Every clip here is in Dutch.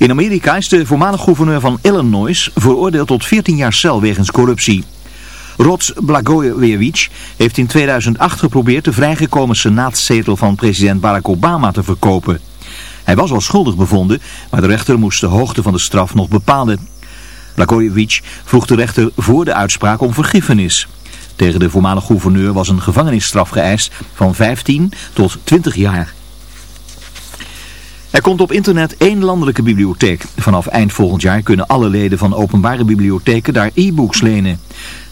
In Amerika is de voormalig gouverneur van Illinois veroordeeld tot 14 jaar cel wegens corruptie. Rods Blagojevich heeft in 2008 geprobeerd de vrijgekomen senaatszetel van president Barack Obama te verkopen. Hij was al schuldig bevonden, maar de rechter moest de hoogte van de straf nog bepalen. Blagojevich vroeg de rechter voor de uitspraak om vergiffenis. Tegen de voormalig gouverneur was een gevangenisstraf geëist van 15 tot 20 jaar. Er komt op internet één landelijke bibliotheek. Vanaf eind volgend jaar kunnen alle leden van openbare bibliotheken daar e-books lenen.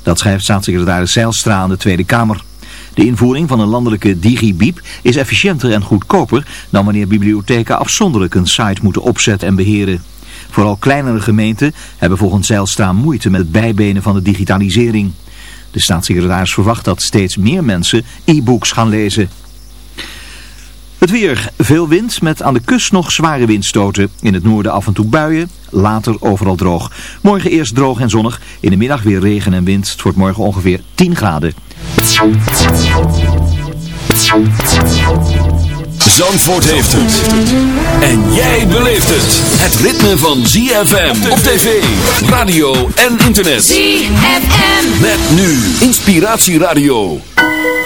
Dat schrijft staatssecretaris Zeilstra aan de Tweede Kamer. De invoering van een landelijke digibiep is efficiënter en goedkoper dan wanneer bibliotheken afzonderlijk een site moeten opzetten en beheren. Vooral kleinere gemeenten hebben volgens Zeilstra moeite met het bijbenen van de digitalisering. De staatssecretaris verwacht dat steeds meer mensen e-books gaan lezen. Het weer. Veel wind met aan de kust nog zware windstoten. In het noorden af en toe buien, later overal droog. Morgen eerst droog en zonnig. In de middag weer regen en wind. Het wordt morgen ongeveer 10 graden. Zandvoort heeft het. En jij beleeft het. Het ritme van ZFM op tv, radio en internet. ZFM. Met nu Inspiratieradio. Noem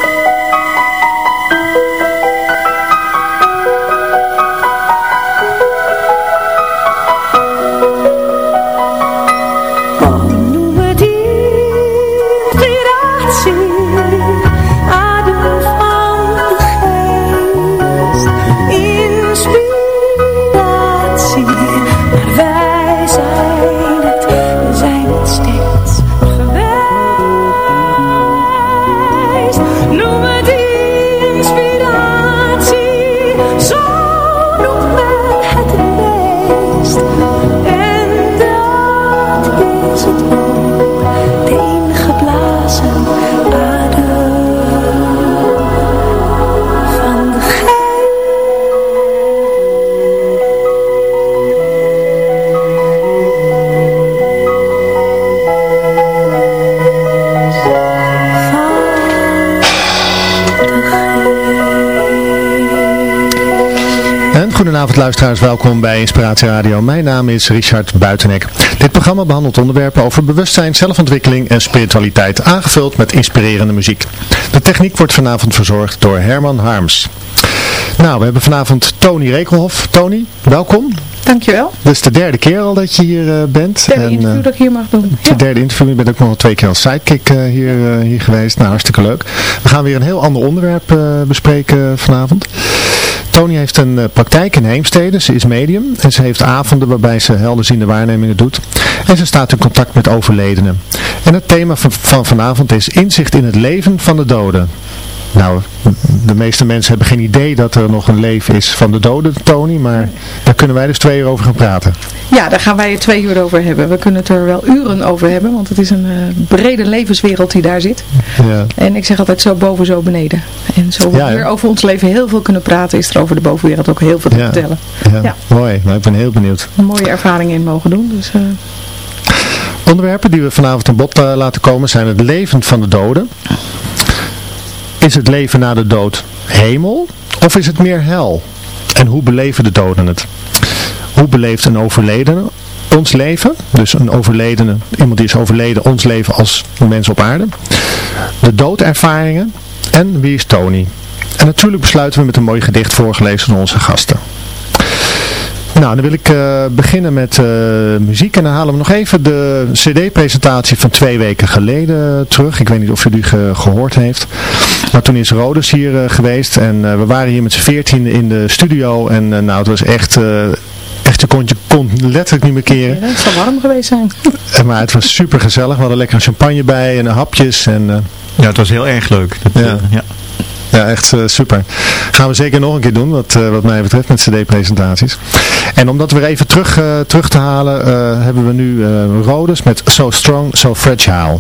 luisteraars, welkom bij Inspiratie Radio. Mijn naam is Richard Buitenek. Dit programma behandelt onderwerpen over bewustzijn, zelfontwikkeling en spiritualiteit, aangevuld met inspirerende muziek. De techniek wordt vanavond verzorgd door Herman Harms. Nou, we hebben vanavond Tony Rekelhof. Tony, welkom. Dankjewel. Dit is de derde keer al dat je hier eh, bent. Derde En, interview eh, dat ik hier mag doen. de derde interview. Je bent ook nog wel twee keer als sidekick eh, hier, hier geweest. Nou, hartstikke leuk. We gaan weer een heel ander onderwerp bespreken vanavond. Tony heeft een eh, praktijk in Heemstede. Ze is medium. En ze heeft avonden waarbij ze helderziende waarnemingen doet. En ze staat in contact met overledenen. En het thema van, van vanavond is inzicht in het leven van de doden. Nou, de meeste mensen hebben geen idee dat er nog een leven is van de doden, Tony. Maar daar kunnen wij dus twee uur over gaan praten. Ja, daar gaan wij het twee uur over hebben. We kunnen het er wel uren over hebben, want het is een eh, brede levenswereld die daar zit. Ja. En ik zeg altijd zo boven, zo beneden. En zo we Ja, over ons leven heel veel kunnen praten, is er over de bovenwereld ook heel veel te Ja. vertellen. Ja, Ja. mooi. Nou, ik ben heel benieuwd. Een mooie ervaringen in mogen doen. Dus, eh, Onderwerpen die we vanavond aan bod eh, laten komen zijn het leven van de doden. Is het leven na de dood hemel of is het meer hel? En hoe beleven de doden het? Hoe beleeft een overledene ons leven? Dus een overledene, iemand die is overleden, ons leven als mens op aarde. De doodervaringen en wie is Tony? En natuurlijk besluiten we met een mooi gedicht voorgelezen door onze gasten. Nou, dan wil ik eh, beginnen met eh, muziek en dan halen we nog even de cd-presentatie van twee weken geleden terug. Ik weet niet of u die ge- gehoord heeft. Maar toen is Rodes hier eh, geweest en eh, we waren hier met z'n veertien in de studio en eh, nou, het was echt... eh, Echt, je kon, je kon letterlijk niet meer keren. ja, het zal warm geweest zijn. Eh, Maar het was super gezellig. We hadden lekker champagne bij en hapjes. En, eh, Ja, het was heel erg leuk. Dat, Ja. eh, ja. Ja, echt eh, super. Gaan we zeker nog een keer doen, wat, eh, wat mij betreft, met cd-presentaties. En om dat weer even terug, eh, terug te halen, hebben we nu Rodes met So Strong, So Fragile.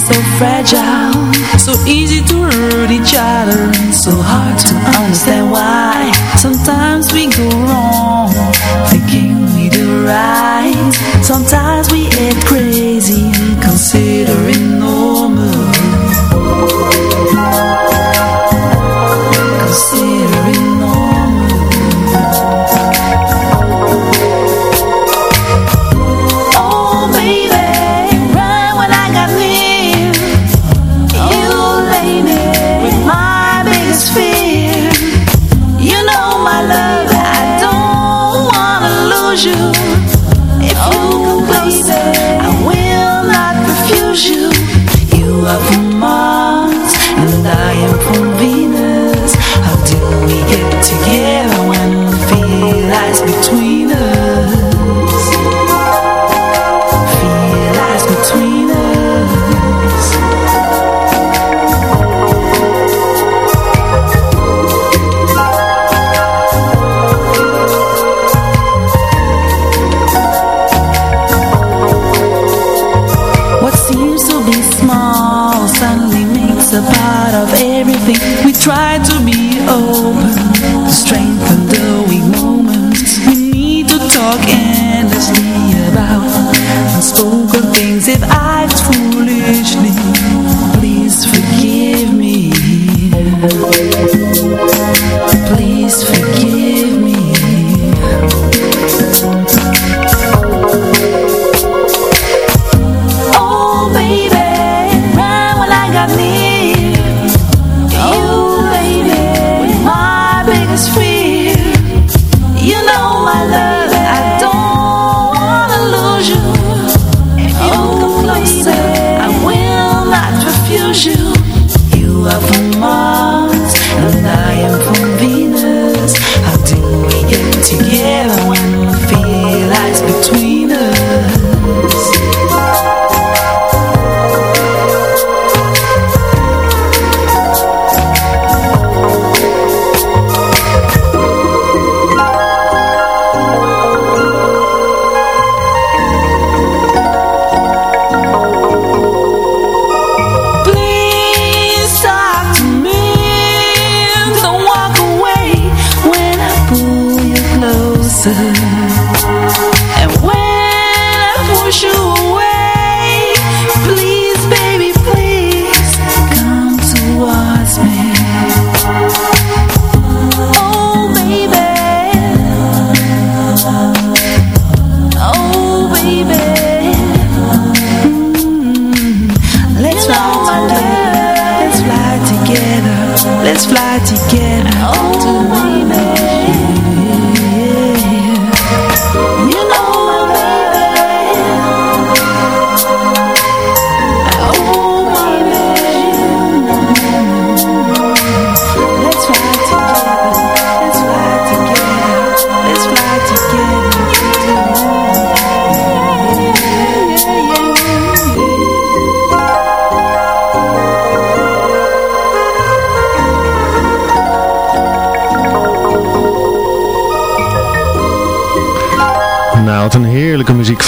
So fragile. So easy to hurt each other so hard to understand why Sometimes we go you. If you come closer, I will not refuse you. You are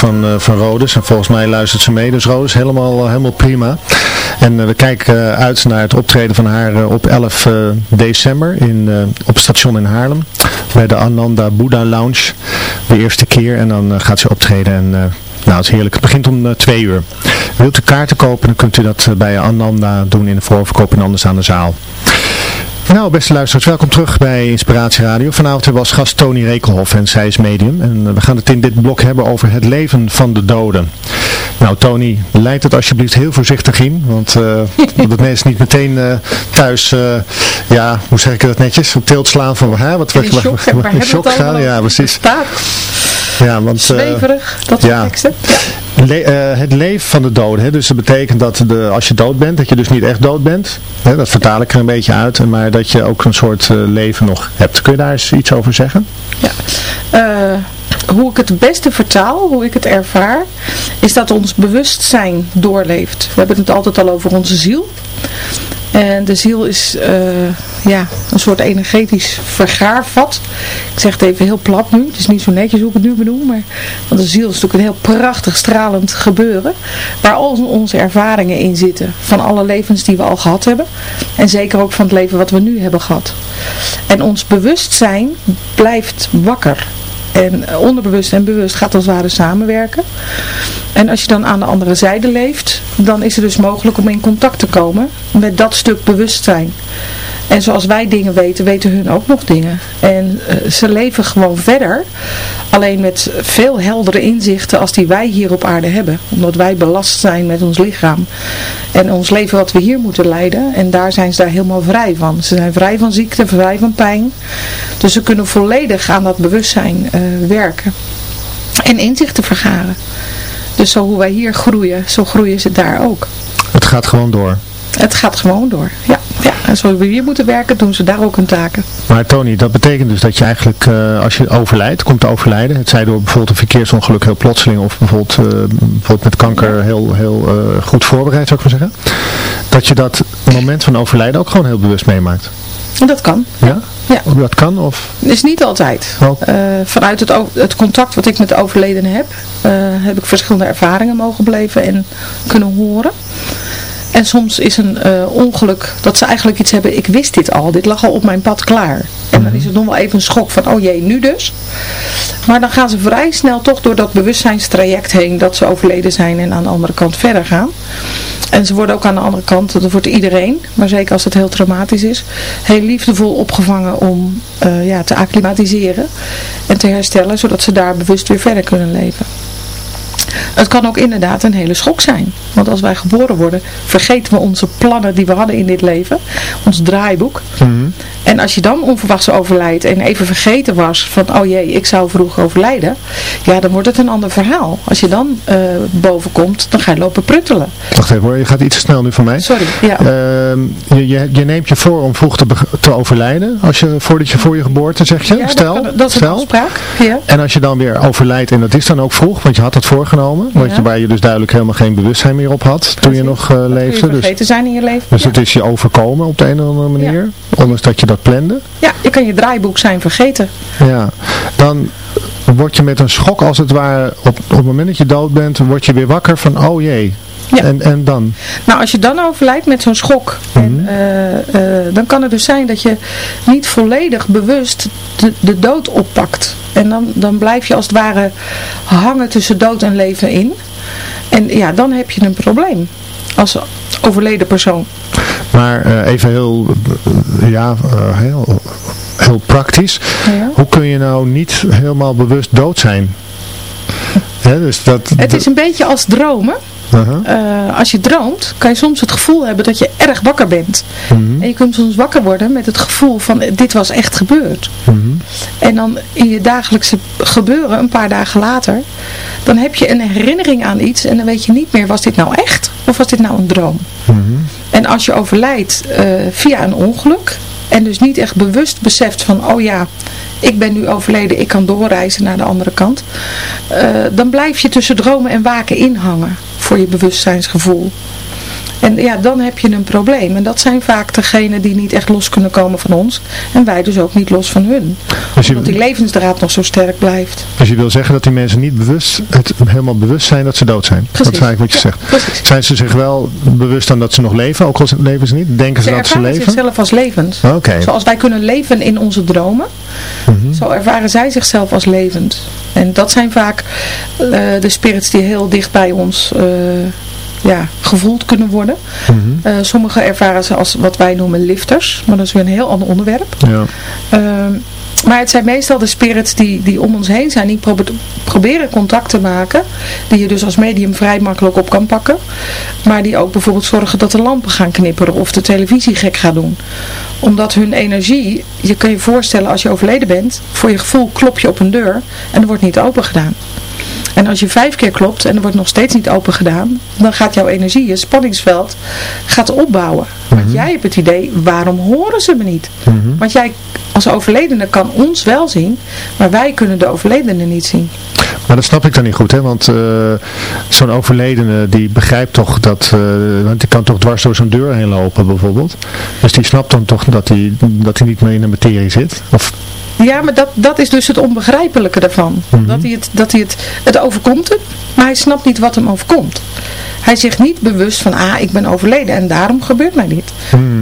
van, uh, van Rodes. En volgens mij luistert ze mee. Dus Rodes, helemaal, uh, helemaal prima. En uh, we kijken uit naar het optreden van haar op 11 december in, op station in Haarlem. Bij de Ananda Buddha Lounge. De eerste keer. En dan gaat ze optreden. En nou, het is heerlijk. Het begint om twee uur. Wilt u kaarten kopen, dan kunt u dat bij Ananda doen in de voorverkoop en anders aan de zaal. Nou, beste luisteraars, welkom terug bij Inspiratie Radio. Vanavond hebben we als gast Tony Rekelhoff en zij is medium. En we gaan het in dit blok hebben over het leven van de doden. Nou, Tony, leid het alsjeblieft heel voorzichtig in. Want uh, dat mensen niet meteen uh, thuis, uh, ja, hoe zeg ik dat netjes, op tilt slaan van, hè, wat we shock, in shock gaan. Ja, precies. Ja, want, Zweverig, dat ja. is uh, het leven van de doden. Hè? Dus dat betekent dat de, als je dood bent, dat je dus niet echt dood bent. Hè? Dat vertaal ik er een beetje uit. Maar dat je ook een soort uh, leven nog hebt. Kun je daar eens iets over zeggen? Ja. Uh, hoe ik het beste vertaal, hoe ik het ervaar, is dat ons bewustzijn doorleeft. We hebben het altijd al over onze ziel. En de ziel is eh, ja, een soort energetisch vergaarvat. Ik zeg het even heel plat nu. Het is niet zo netjes hoe ik het nu benoem. Maar, want de ziel is natuurlijk een heel prachtig, stralend gebeuren. Waar al onze ervaringen in zitten. Van alle levens die we al gehad hebben. En zeker ook van het leven wat we nu hebben gehad. En ons bewustzijn blijft wakker. En onderbewust en bewust gaat als het ware samenwerken. En als je dan aan de andere zijde leeft, dan is het dus mogelijk om in contact te komen met dat stuk bewustzijn. En zoals wij dingen weten, weten hun ook nog dingen. En uh, ze leven gewoon verder, alleen met veel heldere inzichten als die wij hier op aarde hebben. Omdat wij belast zijn met ons lichaam. En ons leven wat we hier moeten leiden. En daar zijn ze daar helemaal vrij van. Ze zijn vrij van ziekte, vrij van pijn. Dus ze kunnen volledig aan dat bewustzijn uh, werken. En inzichten vergaren. Dus zo hoe wij hier groeien, zo groeien ze daar ook. Het gaat gewoon door. Het gaat gewoon door, ja. En zoals we hier moeten werken, doen ze daar ook hun taken. Maar Tony, dat betekent dus dat je eigenlijk, uh, als je overlijdt, komt te overlijden, het zij door bijvoorbeeld een verkeersongeluk heel plotseling, of bijvoorbeeld, uh, bijvoorbeeld met kanker heel, heel uh, goed voorbereid, zou ik maar zeggen, dat je dat moment van overlijden ook gewoon heel bewust meemaakt. Dat kan. Ja? Ja. Dat kan? Of? Is niet altijd. Oh. Uh, vanuit het, het, contact wat ik met de overledene heb, uh, heb ik verschillende ervaringen mogen beleven en kunnen horen. En soms is een uh, ongeluk dat ze eigenlijk iets hebben, ik wist dit al, dit lag al op mijn pad klaar. En dan is het nog wel even een schok van, oh jee, nu dus. Maar dan gaan ze vrij snel toch door dat bewustzijnstraject heen dat ze overleden zijn en aan de andere kant verder gaan. En ze worden ook aan de andere kant, dat wordt iedereen, maar zeker als het heel traumatisch is, heel liefdevol opgevangen om uh, ja, te acclimatiseren en te herstellen, zodat ze daar bewust weer verder kunnen leven. Het kan ook inderdaad een hele schok zijn. Want als wij geboren worden, vergeten we onze plannen die we hadden in dit leven. Ons draaiboek. Mm -hmm. En als je dan onverwachts overlijdt en even vergeten was van, oh jee, ik zou vroeg overlijden. Ja, dan wordt het een ander verhaal. Als je dan uh, boven komt, dan ga je lopen pruttelen. Wacht even hoor, je gaat iets te snel nu van mij. Sorry, ja. Uh, je, je, je, neemt je voor om vroeg te, te overlijden. Als je, voordat je voor je geboorte, zeg je. Ja, stel. Dat, dat is stel. een afspraak. Ja. En als je dan weer overlijdt, en dat is dan ook vroeg, want je had het voorgenomen. Ja. Want je, waar je dus duidelijk helemaal geen bewustzijn meer op had toen je nog uh, leefde. Je vergeten dus, zijn in je leven. Dus ja. het is je overkomen op de een of andere manier. Ondanks dat je dat plande. Ja, je kan je draaiboek zijn vergeten. Ja, dan word je met een schok als het ware, op, op het moment dat je dood bent, word je weer wakker van, oh jee. Ja. En, en dan? Nou, als je dan overlijdt met zo'n schok, Mhm. en, uh, uh, dan kan het dus zijn dat je niet volledig bewust de, de dood oppakt. En dan, dan blijf je als het ware hangen tussen dood en leven in. En ja, dan heb je een probleem als overleden persoon. Maar uh, even heel, ja, heel, heel praktisch. Ja. Hoe kun je nou niet helemaal bewust dood zijn? He, dus dat, het is een beetje als dromen. Uh -huh. uh, als je droomt, kan je soms het gevoel hebben dat je erg wakker bent. Mm -hmm. En je kunt soms wakker worden met het gevoel van dit was echt gebeurd. Mm -hmm. En dan in je dagelijkse gebeuren, een paar dagen later, dan heb je een herinnering aan iets en dan weet je niet meer, was dit nou echt of was dit nou een droom? Mm -hmm. En als je overlijdt uh, via een ongeluk en dus niet echt bewust beseft van, oh ja, ik ben nu overleden, ik kan doorreizen naar de andere kant. Uh, dan blijf je tussen dromen en waken inhangen voor je bewustzijnsgevoel. En ja, dan heb je een probleem. En dat zijn vaak degenen die niet echt los kunnen komen van ons. En wij dus ook niet los van hun. Dus je, Omdat die levensdraad nog zo sterk blijft. Dus je wil zeggen dat die mensen niet bewust, het, helemaal bewust zijn dat ze dood zijn. Precies. Dat is eigenlijk wat je ja, zegt. Precies. Zijn ze zich wel bewust dan dat ze nog leven, ook al leven ze niet? Denken ze, ze dat ze leven? zichzelf als levend. Oké. Okay. Zoals wij kunnen leven in onze dromen. Mm -hmm. Zo ervaren zij zichzelf als levend. En dat zijn vaak uh, de spirits die heel dicht bij ons... Uh, ja, gevoeld kunnen worden. Mm -hmm. uh, sommigen ervaren ze als wat wij noemen lifters, maar dat is weer een heel ander onderwerp. Ja. Uh, maar het zijn meestal de spirits die, die om ons heen zijn, die probe proberen contact te maken, die je dus als medium vrij makkelijk op kan pakken, maar die ook bijvoorbeeld zorgen dat de lampen gaan knipperen of de televisie gek gaat doen. Omdat hun energie, je kan je voorstellen als je overleden bent, voor je gevoel klop je op een deur en er wordt niet open gedaan. En als je vijf keer klopt en er wordt nog steeds niet open gedaan, dan gaat jouw energie, je spanningsveld, gaat opbouwen. Mhm. Want jij hebt het idee, waarom horen ze me niet? Mm -hmm. Want jij als overledene kan ons wel zien, maar wij kunnen de overledene niet zien. Maar dat snap ik dan niet goed, hè? want eh, zo'n overledene die begrijpt toch dat, eh, want die kan toch dwars door zo'n deur heen lopen bijvoorbeeld. Dus die snapt dan toch dat hij dat hij niet meer in de materie zit. Of, Ja, maar dat, dat is dus het onbegrijpelijke daarvan. Dat, hij het, dat hij het, het overkomt hem, maar hij snapt niet wat hem overkomt. Hij zegt niet bewust van, ah, ik ben overleden en daarom gebeurt mij dit.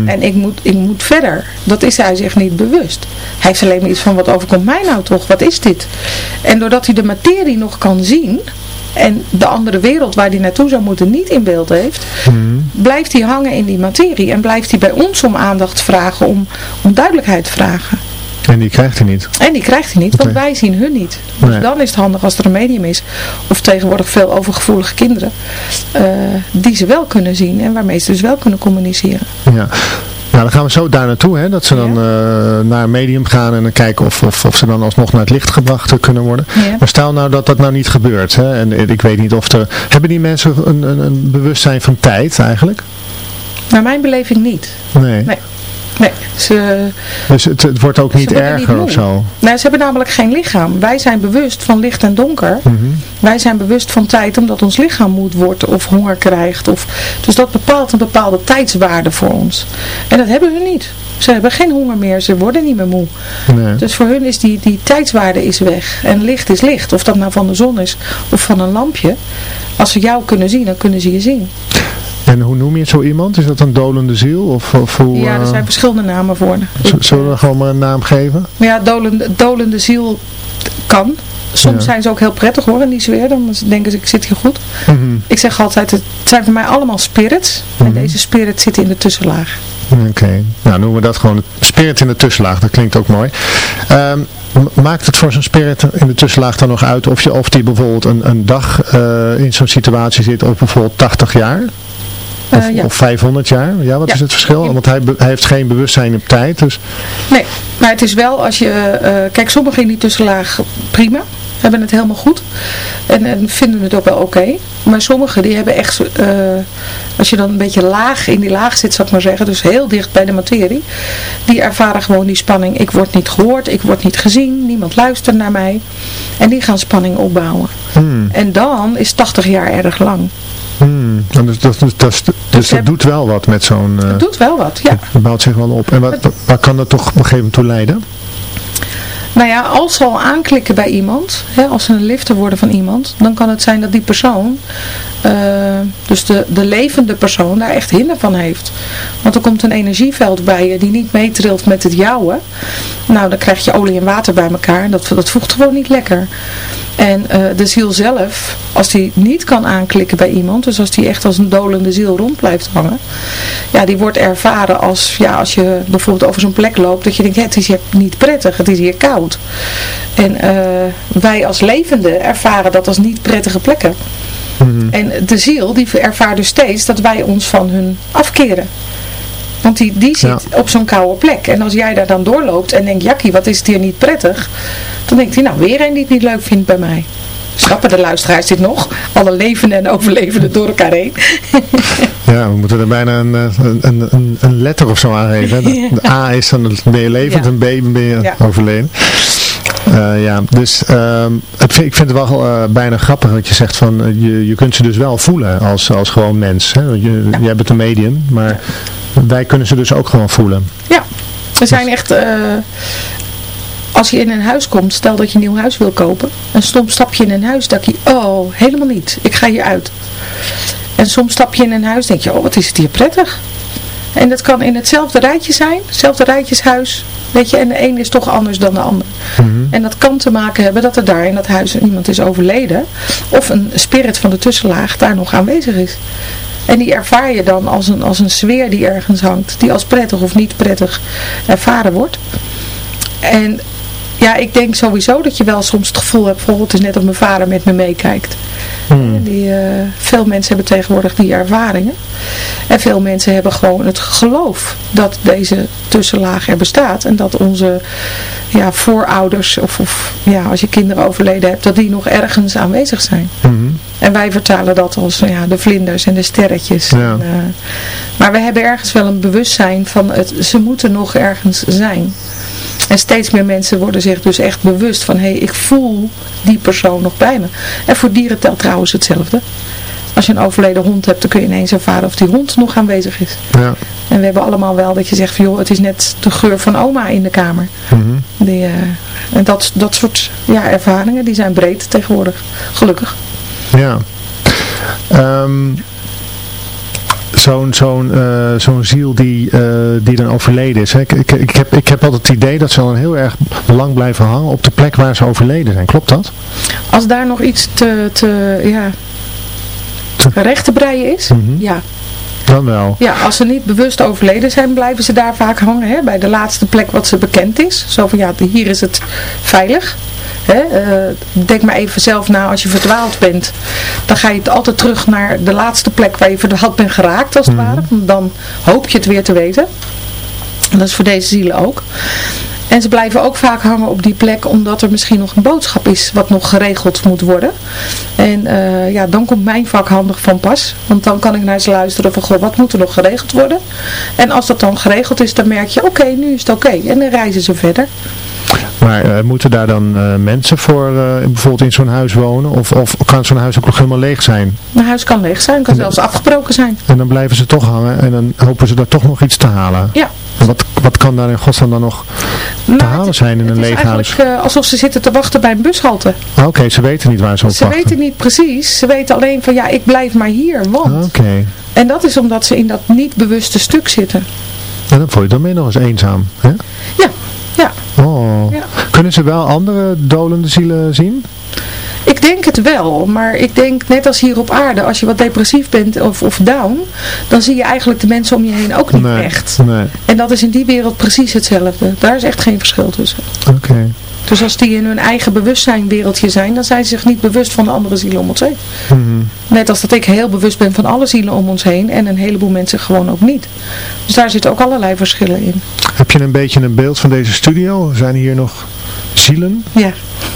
En ik moet, ik moet verder. Dat is hij zich niet bewust. Hij heeft alleen maar iets van, wat overkomt mij nou toch? Wat is dit? En doordat hij de materie nog kan zien... En de andere wereld waar hij naartoe zou moeten niet in beeld heeft, blijft hij hangen in die materie. En blijft hij bij ons om aandacht vragen, om, om duidelijkheid vragen. En die krijgt hij niet. En die krijgt hij niet, want wij zien hun niet. Dus Nee. dan is het handig als er een medium is, of tegenwoordig veel overgevoelige kinderen, eh, die ze wel kunnen zien en waarmee ze dus wel kunnen communiceren. Ja. Nou, dan gaan we zo daar naartoe, hè, dat ze dan eh, naar een medium gaan en dan kijken of, of, of ze dan alsnog naar het licht gebracht kunnen worden. Ja. Maar stel nou dat dat nou niet gebeurt, hè, en ik weet niet of er... Hebben die mensen een, een, een bewustzijn van tijd eigenlijk? Naar mijn beleving niet. Nee. Nee. Nee, ze, Dus het, het wordt ook ze niet erger of zo? Nou, ze hebben namelijk geen lichaam. Wij zijn bewust van licht en donker. Mhm. Wij zijn bewust van tijd omdat ons lichaam moe wordt of honger krijgt. Of, dus dat bepaalt een bepaalde tijdswaarde voor ons. En dat hebben hun niet. Ze hebben geen honger meer, ze worden niet meer moe. Nee. Dus voor hun is die, die tijdswaarde is weg. En licht is licht. Of dat nou van de zon is of van een lampje. Als ze jou kunnen zien, dan kunnen ze je zien. En hoe noem je zo iemand? Is dat een dolende ziel? Of, of hoe, Ja, er eh, zijn verschillende namen voor. Zullen we gewoon maar een naam geven? Ja, dolende, dolende ziel kan. Soms Ja. zijn ze ook heel prettig hoor, in die sfeer. Dan denken ze, ik zit hier goed. Mhm. Ik zeg altijd, het zijn voor mij allemaal spirits. En deze spirits zitten in de tussenlaag. Oké, nou noemen we dat gewoon het spirit in de tussenlaag. Dat klinkt ook mooi. Ehm, maakt het voor zo'n spirit in de tussenlaag dan nog uit of, je, of die bijvoorbeeld een, een dag eh, in zo'n situatie zit of bijvoorbeeld 80 jaar? Of, Eh, ja. of 500 jaar? Ja, wat Ja. is het verschil? Want hij, hij heeft geen bewustzijn op tijd. Dus, Nee, maar het is wel als je... eh, kijk, sommigen in die tussenlaag prima. Hebben het helemaal goed. En, en vinden het ook wel oké. Maar sommigen die hebben echt... eh, als je dan een beetje laag in die laag zit, zou ik maar zeggen. Dus heel dicht bij de materie. Die ervaren gewoon die spanning. Ik word niet gehoord. Ik word niet gezien. Niemand luistert naar mij. En die gaan spanning opbouwen. hmm, En dan is 80 jaar erg lang. Hmm. Dus dat, dus, dat, dus dat heb- doet wel wat met zo'n... eh, Het doet wel wat, ja. Het bouwt zich wel op. En wat, waar kan dat toch op een gegeven moment toe leiden? Nou ja, als ze al aanklikken bij iemand, hè, als ze een lifter worden van iemand, dan kan het zijn dat die persoon, eh, dus de, de levende persoon, daar echt hinder van heeft. Want er komt een energieveld bij je die niet meetrilt met het jouwe. Nou, dan krijg je olie en water bij elkaar en dat, dat voegt gewoon niet lekker. En eh, de ziel zelf, als die niet kan aanklikken bij iemand, dus als die echt als een dolende ziel rond blijft hangen, ja, die wordt ervaren als, ja, als je bijvoorbeeld over zo'n plek loopt, dat je denkt, het is hier niet prettig, het is hier koud. En eh, wij als levenden ervaren dat als niet prettige plekken. En de ziel, die ervaart dus steeds dat wij ons van hun afkeren. Want die, die zit op zo'n koude plek. En als jij daar dan doorloopt en denkt, jakkie, wat is het hier niet prettig? Dan denkt hij, nou, weer een die het niet leuk vindt bij mij. Snappen de luisteraars dit nog? Alle levenden en overlevenden door elkaar heen. Ja, we moeten er bijna een, eh, een, een, een letter of zo aan geven. De, de A is dan ben je levend Ja. en B ben je Ja. overleden. Eh, ja, dus ehm, het, ik vind het wel eh, bijna grappig dat je zegt van eh, je, je kunt ze dus wel voelen als, als gewoon mens. Hè? Je, Jij bent een medium, maar wij kunnen ze dus ook gewoon voelen. Ja, er zijn echt... eh, als je in een huis komt, stel dat je een nieuw huis wil kopen. En soms stap je in een huis, denk je, oh, helemaal niet. Ik ga hier uit. En soms stap je in een huis, denk je, oh, wat is het hier prettig. En dat kan in hetzelfde rijtje zijn, hetzelfde rijtjeshuis. Weet je, en de een is toch anders dan de ander. En dat kan te maken hebben dat er daar in dat huis iemand is overleden. Of een spirit van de tussenlaag daar nog aanwezig is. En die ervaar je dan als een, als een sfeer die ergens hangt. Die als prettig of niet prettig ervaren wordt. En ja, ik denk sowieso dat je wel soms het gevoel hebt, bijvoorbeeld het is net of mijn vader met me meekijkt. Die, eh, veel mensen hebben tegenwoordig die ervaringen. En veel mensen hebben gewoon het geloof dat deze tussenlaag er bestaat. En dat onze ja, voorouders, of, of ja, als je kinderen overleden hebt, dat die nog ergens aanwezig zijn. En wij vertalen dat als ja, de vlinders en de sterretjes. Ja. En, eh, maar we hebben ergens wel een bewustzijn van het, ze moeten nog ergens zijn. En steeds meer mensen worden zich dus echt bewust van, hé, hey, ik voel die persoon nog bij me. En voor dieren telt trouwens hetzelfde. Als je een overleden hond hebt, dan kun je ineens ervaren of die hond nog aanwezig is. Ja. En we hebben allemaal wel dat je zegt van, joh, het is net de geur van oma in de kamer. Mhm. Die, eh, en dat, dat soort ja, ervaringen, die zijn breed tegenwoordig, gelukkig. Ja. Ehm, zo'n zo'n eh, zo'n ziel die, eh, die dan overleden is. Hè? Ik, ik, ik, heb, ik heb altijd het idee dat ze dan heel erg lang blijven hangen op de plek waar ze overleden zijn. Klopt dat? Als daar nog iets te, te ja, recht te breien is, Mhm. ja. Dan wel. Ja, als ze niet bewust overleden zijn, blijven ze daar vaak hangen. Hè, bij de laatste plek wat ze bekend is. Zo van, ja, hier is het veilig. Hè, eh, denk maar even zelf na, als je verdwaald bent. Dan ga je het altijd terug naar de laatste plek waar je verdwaald bent geraakt, als het ware. Want Dan hoop je het weer te weten. En dat is voor deze zielen ook. En ze blijven ook vaak hangen op die plek omdat er misschien nog een boodschap is wat nog geregeld moet worden. En eh, ja, dan komt mijn vak handig van pas. Want dan kan ik naar ze luisteren van, goh, wat moet er nog geregeld worden? En als dat dan geregeld is, dan merk je, oké, nu is het oké. En dan reizen ze verder. Maar eh, moeten daar dan eh, mensen voor eh, bijvoorbeeld in zo'n huis wonen? Of, of kan zo'n huis ook nog helemaal leeg zijn? Mijn huis kan leeg zijn, kan zelfs afgebroken zijn. En dan blijven ze toch hangen en dan hopen ze daar toch nog iets te halen. Ja. Wat, wat kan daar in godsnaam dan nog te Maar halen het- zijn in het een is leeg huis? eigenlijk eh, alsof ze zitten te wachten bij een bushalte. Ah, Oké, ze weten niet waar ze op Ze wachten. weten niet precies. Ze weten alleen van ja, ik blijf maar hier. Want. Ah, Oké. En dat is omdat ze in dat niet bewuste stuk zitten. En dan voel je dan meer nog eens eenzaam. Hè? Ja. Oh. Ja. Kunnen ze wel andere dolende zielen zien? Ik denk het wel, maar ik denk net als hier op aarde, als je wat depressief bent of, of down, dan zie je eigenlijk de mensen om je heen ook niet nee. echt. Nee. En dat is in die wereld precies hetzelfde. Daar is echt geen verschil tussen. Oké. Dus als die in hun eigen bewustzijnwereldje zijn, dan zijn ze zich niet bewust van de andere zielen om ons heen. Mhm. Net als dat ik heel bewust ben van alle zielen om ons heen en een heleboel mensen gewoon ook niet. Dus daar zitten ook allerlei verschillen in. Heb je een beetje een beeld van deze studio? Zijn hier nog zielen? Ja.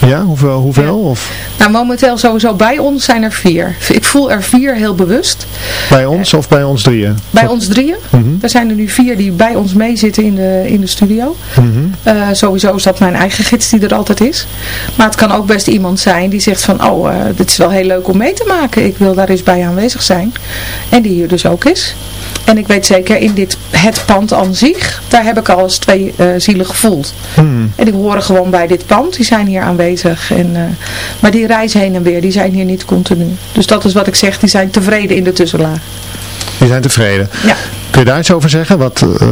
Ja, hoeveel? hoeveel? Of Nou, momenteel sowieso bij ons zijn er vier. Ik voel er vier heel bewust. bij ons of bij ons drieën? Bij ons drieën. Mhm. Er zijn er nu vier die bij ons meezitten in de, in de studio. Mhm. Eh, sowieso is dat mijn eigen gids die er altijd is. Maar het kan ook best iemand zijn die zegt van, oh, eh, dit is wel heel leuk om mee te maken. Ik wil daar eens bij aanwezig zijn. En die hier dus ook is. En ik weet zeker, in dit, het pand aan zich, daar heb ik al eens twee eh, zielen gevoeld. Mhm. En die horen gewoon bij dit pand, die zijn hier aanwezig. En, eh, maar die reizen heen en weer, die zijn hier niet continu. Dus dat is wat ik zeg, die zijn tevreden in de tussenlaag. Die zijn tevreden. Ja. Kun je daar iets over zeggen? Wat, eh,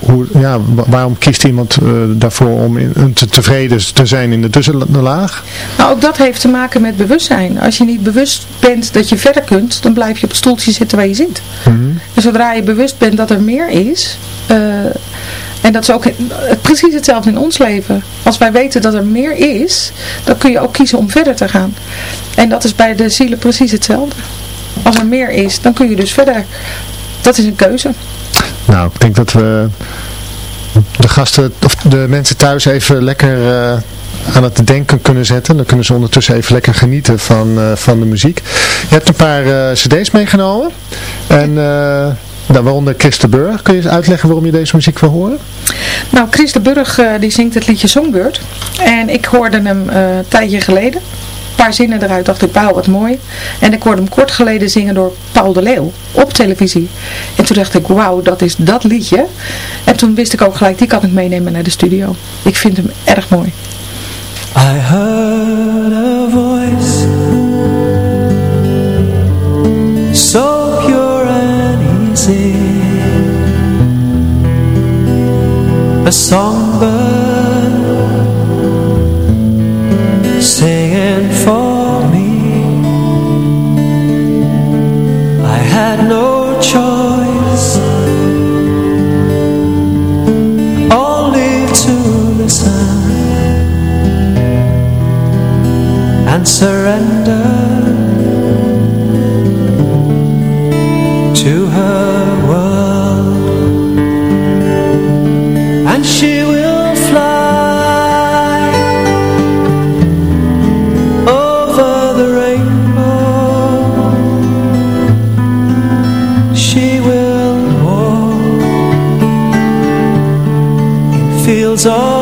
hoe, ja, wa- waarom kiest iemand eh, daarvoor om in, te, tevreden te zijn in de tussenlaag? Nou, ook dat heeft te maken met bewustzijn. Als je niet bewust bent dat je verder kunt, dan blijf je op het stoeltje zitten waar je zit. Mhm. En zodra je bewust bent dat er meer is, eh, en dat is ook precies hetzelfde in ons leven. Als wij weten dat er meer is, dan kun je ook kiezen om verder te gaan. En dat is bij de zielen precies hetzelfde. Als er meer is, dan kun je dus verder. Dat is een keuze. Nou, ik denk dat we de gasten, of de mensen thuis even lekker eh, aan het denken kunnen zetten. Dan kunnen ze ondertussen even lekker genieten van, eh, van de muziek. Je hebt een paar eh, cd's meegenomen. En uh, waaronder Chris de Burg. Kun je eens uitleggen waarom je deze muziek wil horen? Nou, Chris de Burg die zingt het liedje Songbird. En ik hoorde hem eh, een tijdje geleden. Paar zinnen eruit dacht ik, wauw, wat mooi. En ik hoorde hem kort geleden zingen door Paul de Leeuw op televisie. En toen dacht ik, wauw, dat is dat liedje. En toen wist ik ook gelijk, die kan ik meenemen naar de studio. Ik vind hem erg mooi. I heard a voice So pure and easy A songbird Singing for me. I had no choice. Only to listen and surrender to her feels all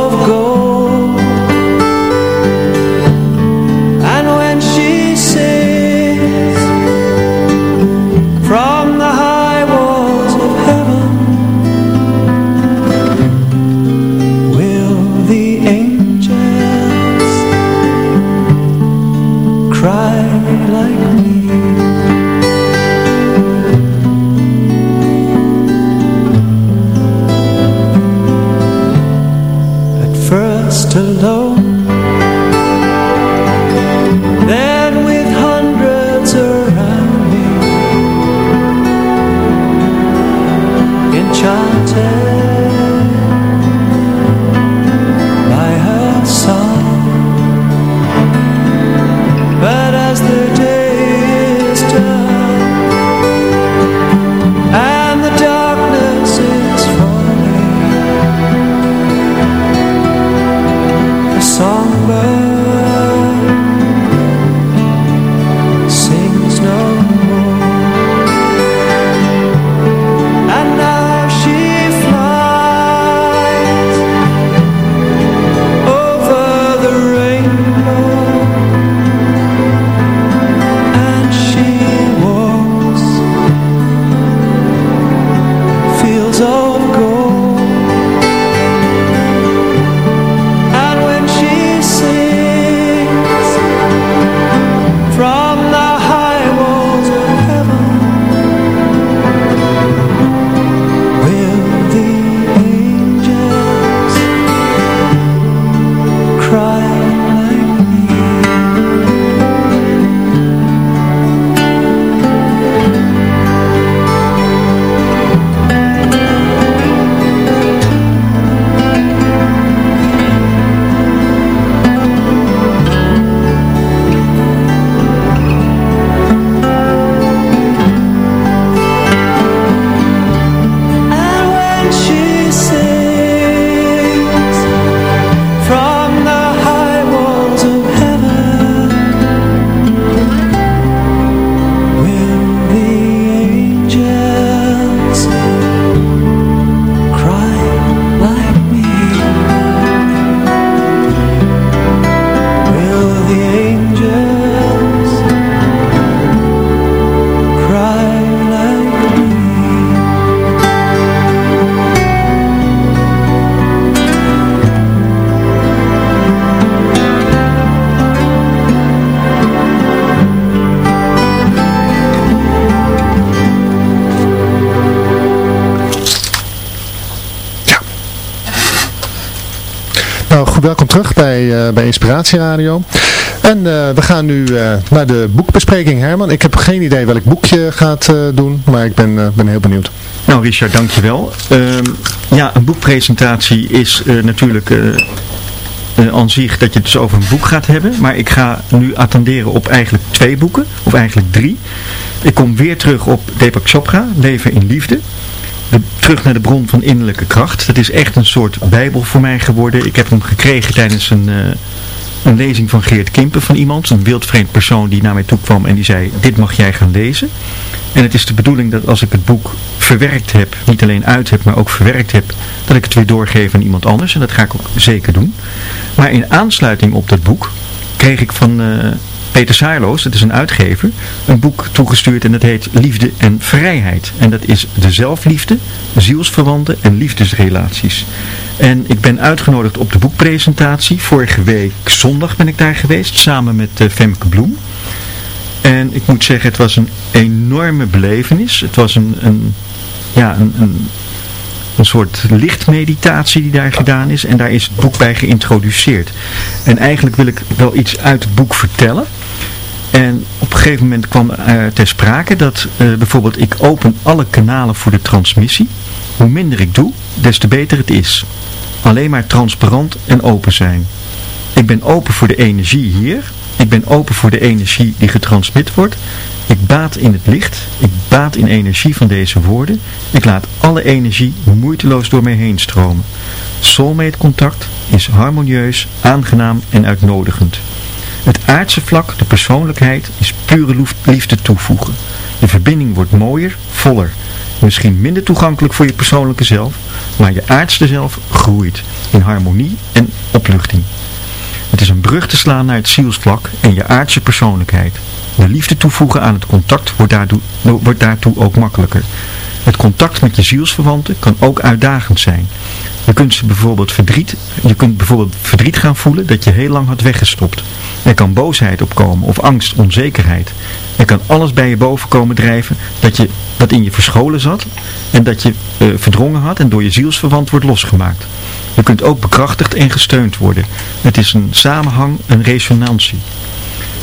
bij, eh, bij Inspiratie Radio. En eh, we gaan nu eh, naar de boekbespreking, Herman. Ik heb geen idee welk boek je gaat eh, doen, maar ik ben, ben heel benieuwd. Nou Richard, dankjewel. Ehm ja, een boekpresentatie is natuurlijk aan zich dat je het dus over een boek gaat hebben. Maar ik ga nu attenderen op eigenlijk twee boeken, of eigenlijk drie. Ik kom weer terug op Deepak Chopra, Leven in Liefde. De, terug naar de bron van innerlijke kracht. Dat is echt een soort bijbel voor mij geworden. Ik heb hem gekregen tijdens een, een lezing van Geert Kimpen van iemand. Een wildvreemd persoon die naar mij toe kwam en die zei, dit mag jij gaan lezen. En het is de bedoeling dat als ik het boek verwerkt heb, niet alleen uit heb, maar ook verwerkt heb, dat ik het weer doorgeef aan iemand anders. En dat ga ik ook zeker doen. Maar in aansluiting op dat boek kreeg ik van eh, Peter Saarloos, dat is een uitgever, een boek toegestuurd en dat heet Liefde en Vrijheid. En dat is de zelfliefde, zielsverwanten en liefdesrelaties. En ik ben uitgenodigd op de boekpresentatie. Vorige week zondag ben ik daar geweest, samen met eh, Femke Bloem. En ik moet zeggen, het was een enorme belevenis. Het was een, een ja, een, een, een soort lichtmeditatie die daar gedaan is. En daar is het boek bij geïntroduceerd. En eigenlijk wil ik wel iets uit het boek vertellen. En op een gegeven moment kwam er ter sprake dat eh, bijvoorbeeld ik open alle kanalen voor de transmissie. Hoe minder ik doe, des te beter het is. Alleen maar transparant en open zijn. Ik ben open voor de energie hier. Ik ben open voor de energie die getransmit wordt. Ik baat in het licht. Ik baat in energie van deze woorden. Ik laat alle energie moeiteloos door mij heen stromen. Soulmate contact is harmonieus, aangenaam en uitnodigend. Het aardse vlak, de persoonlijkheid, is pure liefde toevoegen. De verbinding wordt mooier, voller. Misschien minder toegankelijk voor je persoonlijke zelf, maar je aardste zelf groeit in harmonie en opluchting. Het is een brug te slaan naar het zielsvlak en je aardse persoonlijkheid. De liefde toevoegen aan het contact wordt daartoe, wordt daartoe ook makkelijker. Het contact met je zielsverwanten kan ook uitdagend zijn. Je kunt, bijvoorbeeld verdriet, je kunt bijvoorbeeld verdriet gaan voelen dat je heel lang had weggestopt. Er kan boosheid opkomen of angst, onzekerheid. Er kan alles bij je boven komen drijven dat, je, dat in je verscholen zat en dat je uh, verdrongen had en door je zielsverwant wordt losgemaakt. Je kunt ook bekrachtigd en gesteund worden. Het is een samenhang, een resonantie.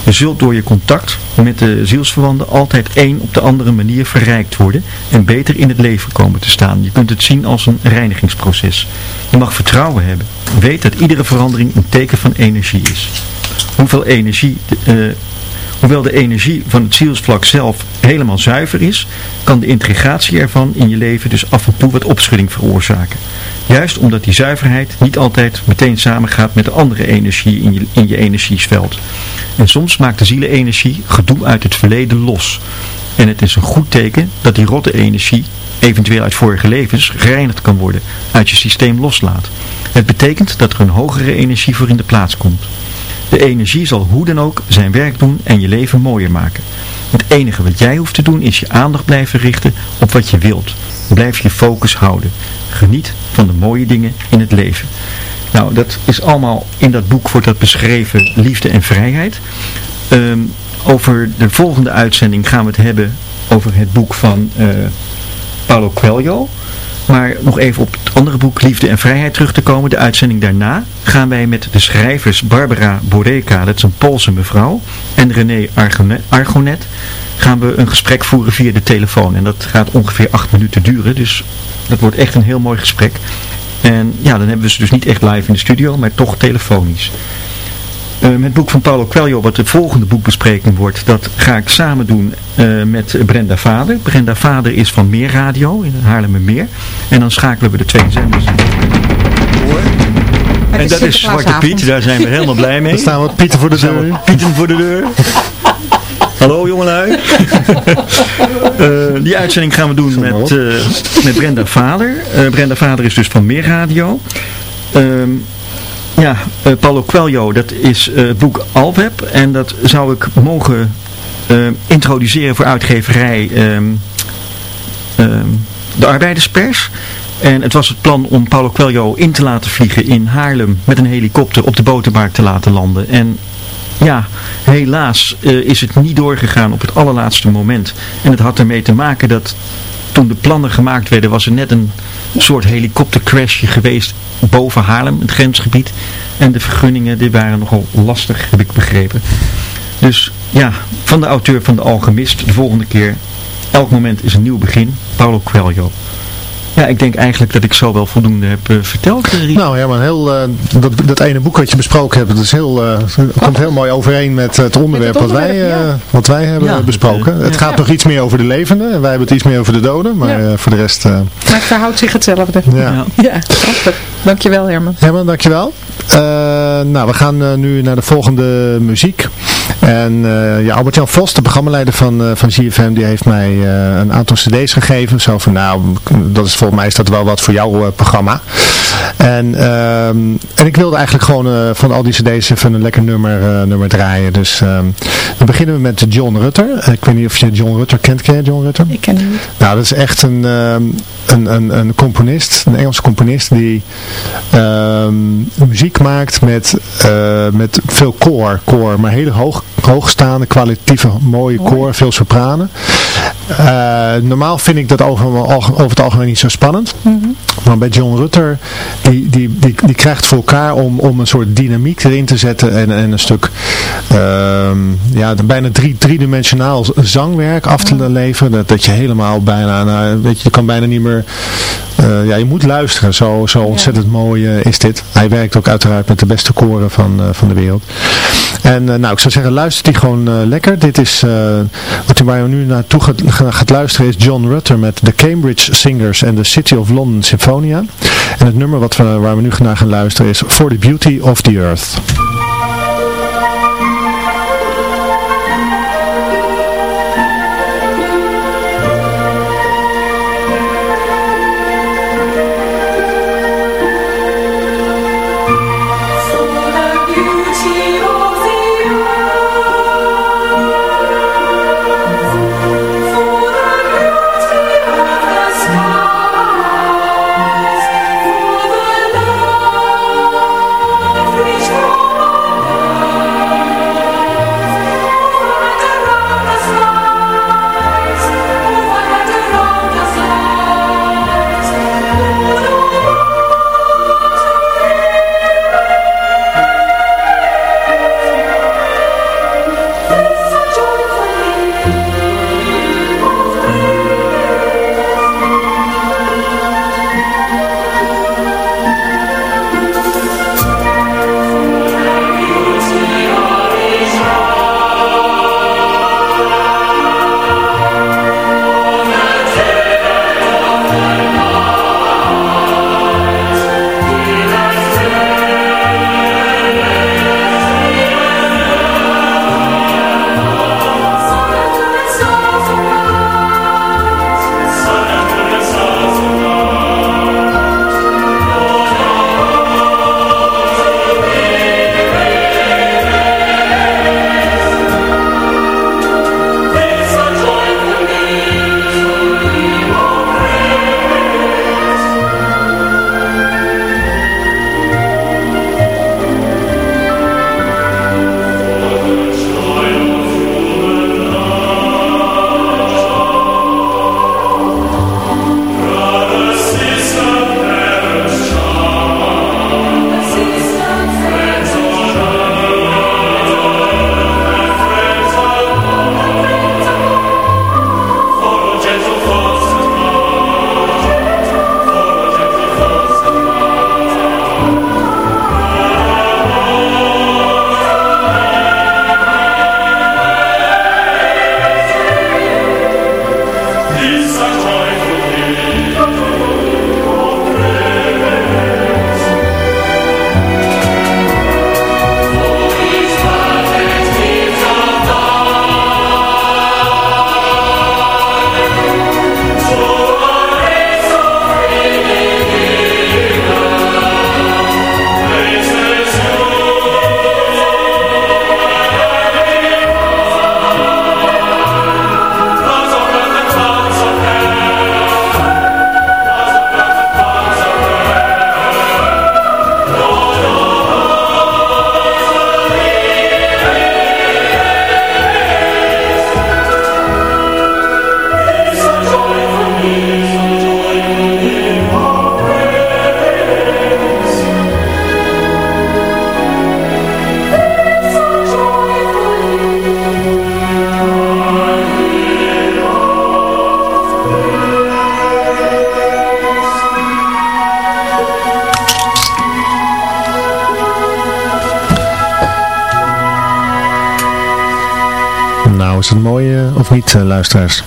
Je zult door je contact met de zielsverwanten altijd één op de andere manier verrijkt worden en beter in het leven komen te staan. Je kunt het zien als een reinigingsproces. Je mag vertrouwen hebben. Weet dat iedere verandering een teken van energie is. Hoeveel energie... Uh, Hoewel de energie van het zielsvlak zelf helemaal zuiver is, kan de intrigatie ervan in je leven dus af en toe wat opschudding veroorzaken. Juist omdat die zuiverheid niet altijd meteen samengaat met de andere energie in je, in je energieveld. En soms maakt de zielenenergie gedoe uit het verleden los. En het is een goed teken dat die rotte energie, eventueel uit vorige levens, gereinigd kan worden, uit je systeem loslaat. Het betekent dat er een hogere energie voor in de plaats komt. De energie zal hoe dan ook zijn werk doen en je leven mooier maken. Het enige wat jij hoeft te doen is je aandacht blijven richten op wat je wilt. Blijf je focus houden. Geniet van de mooie dingen in het leven. Nou, dat is allemaal in dat boek wordt dat beschreven, liefde en vrijheid. Ehm, over de volgende uitzending gaan we het hebben over het boek van uh, Paulo Coelho. Maar nog even op het andere boek Liefde en Vrijheid terug te komen. De uitzending daarna gaan wij met de schrijvers Barbara Boreka, dat is een Poolse mevrouw, en René Argonet, gaan we een gesprek voeren via de telefoon. En dat gaat ongeveer acht minuten duren, dus dat wordt echt een heel mooi gesprek. En ja, dan hebben we ze dus niet echt live in de studio, maar toch telefonisch. Uh, het boek van Paulo Coelho, wat de volgende boekbespreking wordt, dat ga ik samen doen uh, met Brenda Vader. Brenda Vader is van Meer Radio in Haarlemmermeer. En dan schakelen we de twee zenders En dat is Zwarte Piet, daar zijn we helemaal blij mee. Dan staan we Pieten voor de deur. Pieten voor de deur. Hallo jongelui. uh, die uitzending gaan we doen met, uh, met Brenda Vader. Uh, Brenda Vader is dus van Meer Radio. Ehm, ja, uh, Paulo Coelho, dat is uh, het boek Alweb. En dat zou ik mogen uh, introduceren voor uitgeverij um, um, de Arbeiderspers. En het was het plan om Paulo Coelho in te laten vliegen in Haarlem met een helikopter op de botermarkt te laten landen. En ja, helaas is het niet doorgegaan op het allerlaatste moment. En het had ermee te maken dat toen de plannen gemaakt werden was er net een soort helikoptercrashje geweest boven Haarlem, het grensgebied. En de vergunningen die waren nogal lastig, heb ik begrepen. Dus ja, van de auteur van de Alchemist, de volgende keer. Elk moment is een nieuw begin. Paulo Coelho. Ja, ik denk eigenlijk dat ik zo wel voldoende heb uh, verteld. Uh, nou ja, maar heel, uh, dat, dat ene boek wat je besproken hebt, dat is heel, komt heel mooi overeen met het onderwerp, het onderwerp wat, wij, ja. wat wij hebben ja. besproken. het gaat nog iets meer over de levenden en wij hebben het iets meer over de doden, maar voor de rest... maar het verhoudt zich hetzelfde. Ja, ja. Dankjewel Herman. Herman, dankjewel. nou, we gaan nu naar de volgende muziek. En ja, Albert-Jan Vos, de programmaleider van, van GFM, die heeft mij een aantal cd's gegeven. Zo van, nou, dat is volgens mij is dat wel wat voor jouw uh, programma. En, uh, en ik wilde eigenlijk gewoon uh, van al die cd's even een lekker nummer, uh, nummer draaien. Dus ehm, dan beginnen we met John Rutter. ik weet niet of je John Rutter kent. Ken je John Rutter? Ik ken hem niet. Nou, dat is echt een, ehm, een, een, een componist, een Engelse componist die muziek maakt met, met veel koor, koor, maar hele hoog, hoogstaande, kwalitatieve, mooie koor, veel sopranen. normaal vind ik dat over, over het algemeen niet zo spannend. Mm -hmm. Maar bij John Rutter, die, die, die, die krijgt voor elkaar om, om een soort dynamiek erin te zetten en, en een stuk ja, bijna drie, driedimensionaal zangwerk af te leveren. Dat, dat je helemaal bijna, nou, weet je, je kan bijna niet meer, uh, ja, je moet luisteren. Zo, zo ontzettend ja. mooi uh, is dit. Hij werkt ook uiteraard met de beste koren van, van de wereld. En nou, ik zou zeggen, luister die gewoon lekker. Dit is, wat u waar we nu naartoe gaat, gaat luisteren is John Rutter met de Cambridge Singers en de City of London Symphonia. En het nummer wat we, waar we nu naar gaan luisteren is For the Beauty of the Earth. Of niet, eh, luisteraars?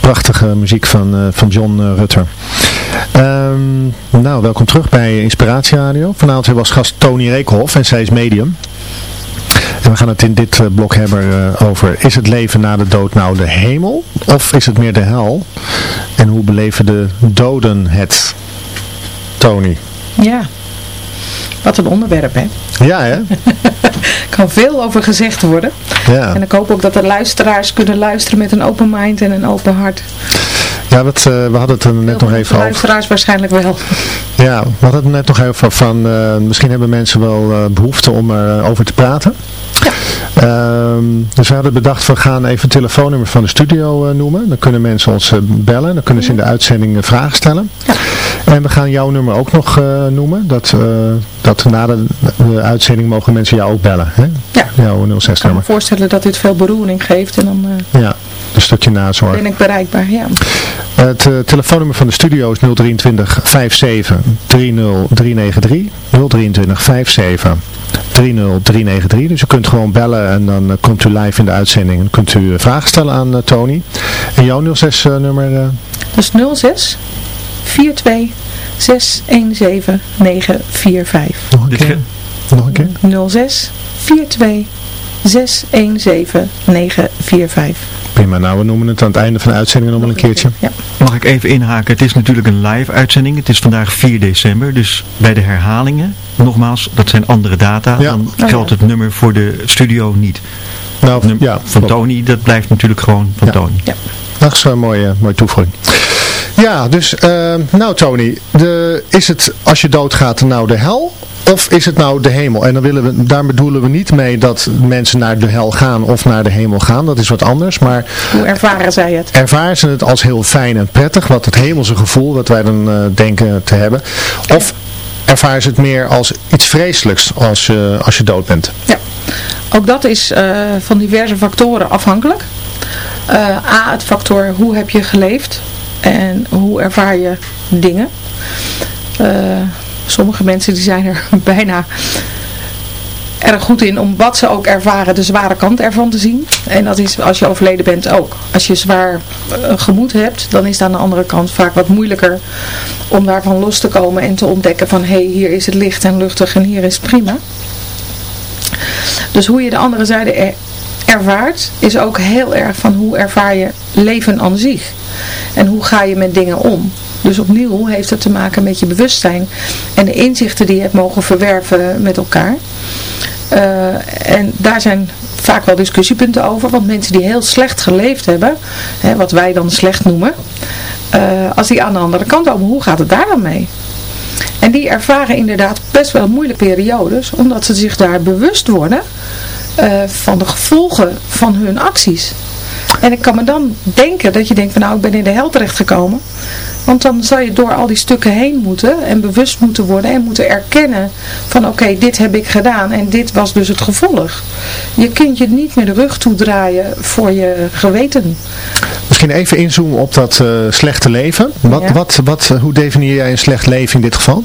Prachtige muziek van, eh, van John eh, Rutter. Ehm, nou, welkom terug bij Inspiratie Radio. Vanavond als gast Tony Reekhoff en zij is medium. En we gaan het in dit blok hebben over, is het leven na de dood nou de hemel? Of is het meer de hel? En hoe beleven de doden het? Tony. Ja, wat een onderwerp hè. Ja, hè? Er kan veel over gezegd worden. Ja. En ik hoop ook dat de luisteraars kunnen luisteren met een open mind en een open hart. Ja, dat, eh, we hadden het er net nog even over. luisteraars waarschijnlijk wel. Ja, we hadden het net nog even van, eh, misschien hebben mensen wel eh, behoefte om erover over te praten. Ehm, dus we hadden bedacht, we gaan even het telefoonnummer van de studio eh, noemen. Dan kunnen mensen ons eh, bellen, dan kunnen ze in de uitzending eh, vragen stellen. En we gaan jouw nummer ook nog noemen. Dat, dat na de, uitzending mogen mensen jou ook bellen. Hè? Ja. Jouw 06 Ik kan me nummer. voorstellen dat dit veel beroering geeft en dan Ja, een stukje nazorg. ben ik bereikbaar. Ja. Het eh, telefoonnummer van de studio is 023 57 30 393. 023 57 30 393. Dus u kunt gewoon bellen en dan eh, komt u live in de uitzending. En kunt u eh, vragen stellen aan Tony. En jouw 06 eh, nummer... eh, Dus 06 42 617 945. nog een keer? Nog een keer? 06 42 617 945. Prima, nou we noemen het aan het einde van de uitzending nog wel een keertje. Ja. Mag ik even inhaken? Het is natuurlijk een live uitzending. Het is vandaag 4 december. Dus bij de herhalingen, nogmaals, dat zijn andere data. Ja. Dan Oh, geldt ja. het nummer voor de studio niet. Nou, Het nummer ja, van klopt. Tony, dat blijft natuurlijk gewoon van Ja. Tony. Dat is een mooie, mooie toevoeging. Ja, dus, eh, nou Tony, de, is het als je doodgaat nou de hel? Of is het nou de hemel? En dan willen we, daar bedoelen we niet mee dat mensen naar de hel gaan of naar de hemel gaan. Dat is wat anders. Maar Hoe ervaren zij het? ervaren ze het als heel fijn en prettig. Wat het hemelse gevoel wat wij dan eh, denken te hebben. Of ervaren ze het meer als iets vreselijks als, je als je dood bent. Ja, ook dat is eh, van diverse factoren afhankelijk. Eh, A, het factor hoe heb je geleefd en hoe ervaar je dingen. Sommige mensen die zijn er bijna erg goed in om wat ze ook ervaren de zware kant ervan te zien. En dat is als je overleden bent ook. Als je zwaar eh, gemoed hebt, dan is het aan de andere kant vaak wat moeilijker om daarvan los te komen en te ontdekken van hé, hey, hier is het licht en luchtig en hier is prima. Dus hoe je de andere zijde er- ervaart, is ook heel erg van hoe ervaar je leven aan zich. En hoe ga je met dingen om. Dus opnieuw heeft het te maken met je bewustzijn en de inzichten die je hebt mogen verwerven met elkaar. Eh, en daar zijn vaak wel discussiepunten over, want mensen die heel slecht geleefd hebben, hè, wat wij dan slecht noemen, eh, als die aan de andere kant komen, hoe gaat het daar dan mee? En die ervaren inderdaad best wel moeilijke periodes, omdat ze zich daar bewust worden eh, van de gevolgen van hun acties. En ik kan me dan denken dat je denkt van nou ik ben in de hel terechtgekomen. Want dan zal je door al die stukken heen moeten en bewust moeten worden en moeten erkennen van oké dit heb ik gedaan en dit was dus het gevolg. Je kunt je niet meer de rug toedraaien voor je geweten. Misschien even inzoomen op dat eh, slechte leven. Wat, Ja. wat, wat, hoe definieer jij een slecht leven in dit geval?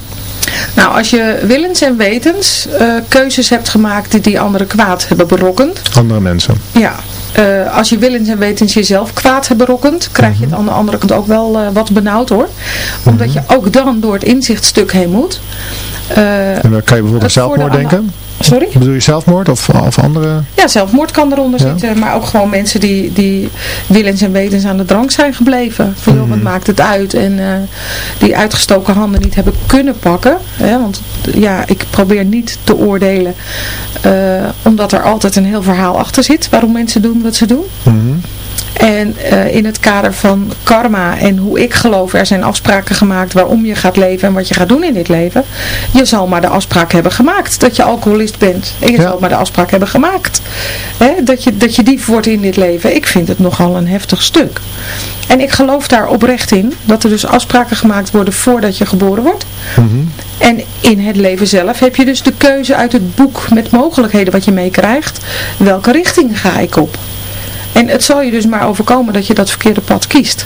Nou als je willens en wetens eh, keuzes hebt gemaakt die die anderen kwaad hebben berokkend. Andere mensen. Ja, eh, als je willens en wetens jezelf kwaad hebt berokkend, krijg je het aan de andere kant ook wel eh, wat benauwd hoor. Omdat je ook dan door het inzichtstuk heen moet. Eh, En dan kan je bijvoorbeeld aan zelfmoord de- denken. Sorry? Bedoel je zelfmoord of, of andere? Ja, zelfmoord kan eronder Ja. zitten, maar ook gewoon mensen die, die willens en wetens aan de drank zijn gebleven. Van Mhm. wat maakt het uit? En eh, die uitgestoken handen niet hebben kunnen pakken. Hè? Want ja, ik probeer niet te oordelen, eh, omdat er altijd een heel verhaal achter zit waarom mensen doen wat ze doen. Mhm. En eh, in het kader van karma en hoe ik geloof, er zijn afspraken gemaakt waarom je gaat leven en wat je gaat doen in dit leven. Je zal maar de afspraak hebben gemaakt dat je alcoholist bent. En je Ja. zal maar de afspraak hebben gemaakt hè, dat, je, dat je dief wordt in dit leven. Ik vind het nogal een heftig stuk. En ik geloof daar oprecht in dat er dus afspraken gemaakt worden voordat je geboren wordt. Mhm. En in het leven zelf heb je dus de keuze uit het boek met mogelijkheden wat je meekrijgt. Welke richting ga ik op? En het zal je dus maar overkomen dat je dat verkeerde pad kiest.